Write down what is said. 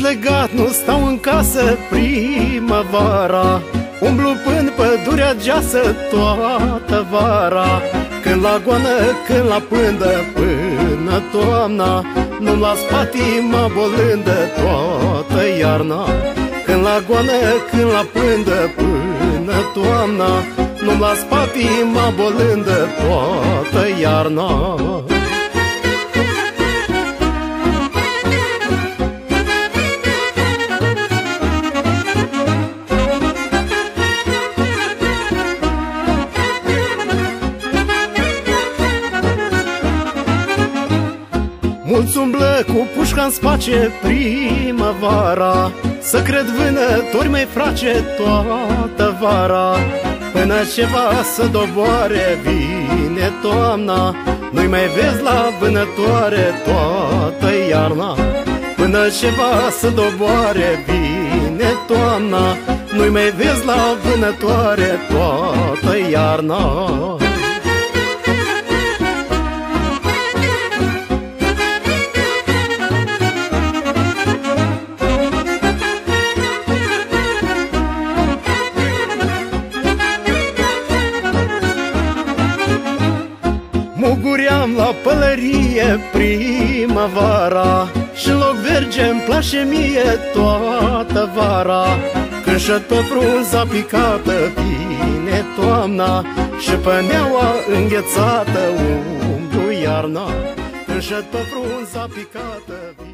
legat, nu stau în casă primăvara. Umblu până pădurea geasă toată vara. Când la goană, când la pândă, până toamna Nu-mi las patima bolândă toată iarna. Când la goană, când la pândă, până toamna Nu-mi las patima bolândă toată iarna Mulți umblă cu pușca în space primăvara Să cred vânători mai frace toată vara. Până ceva să doboare vine toamna Nu-i mai vezi la vânătoare toată iarna. Până ceva să doboare vine toamna Nu-i mai vezi la vânătoare toată iarna Muguream la pălărie primăvara și loc verge îmi place mie toată vara. Când șed pe frunza picată vine toamna Și pe neaua înghețată umblu iarna. Când șed pe frunza picată vine